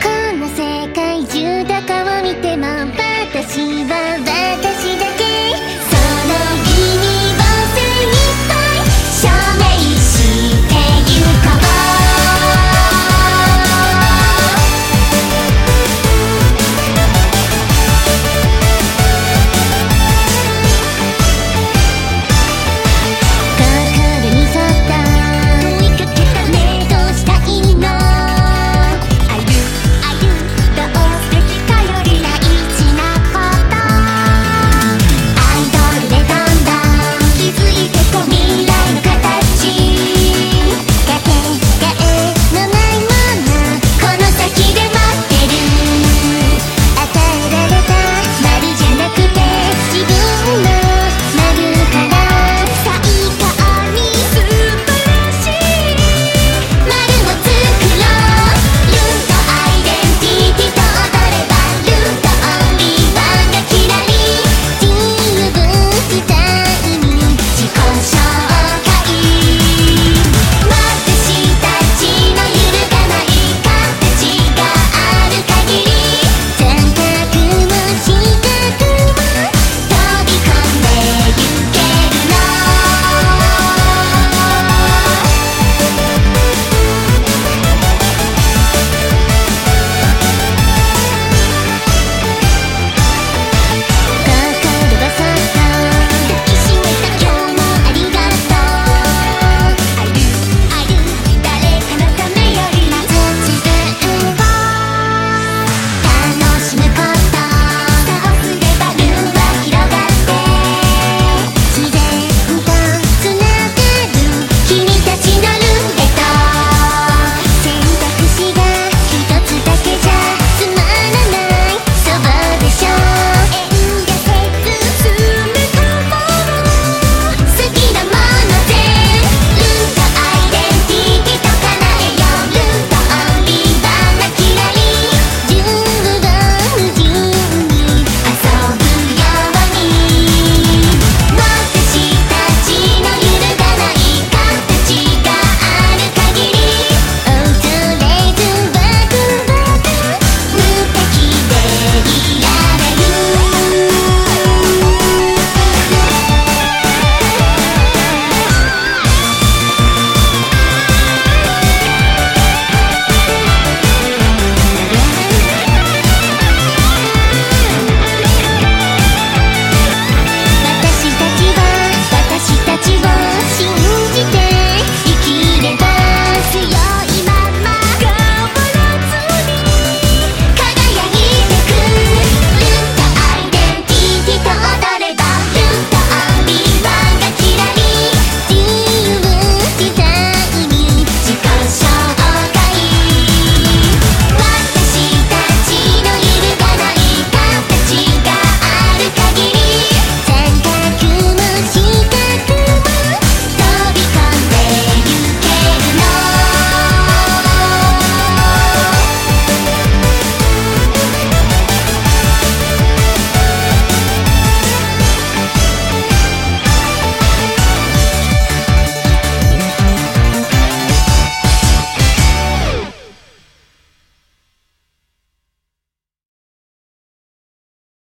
この世界中どこを見ても私は私。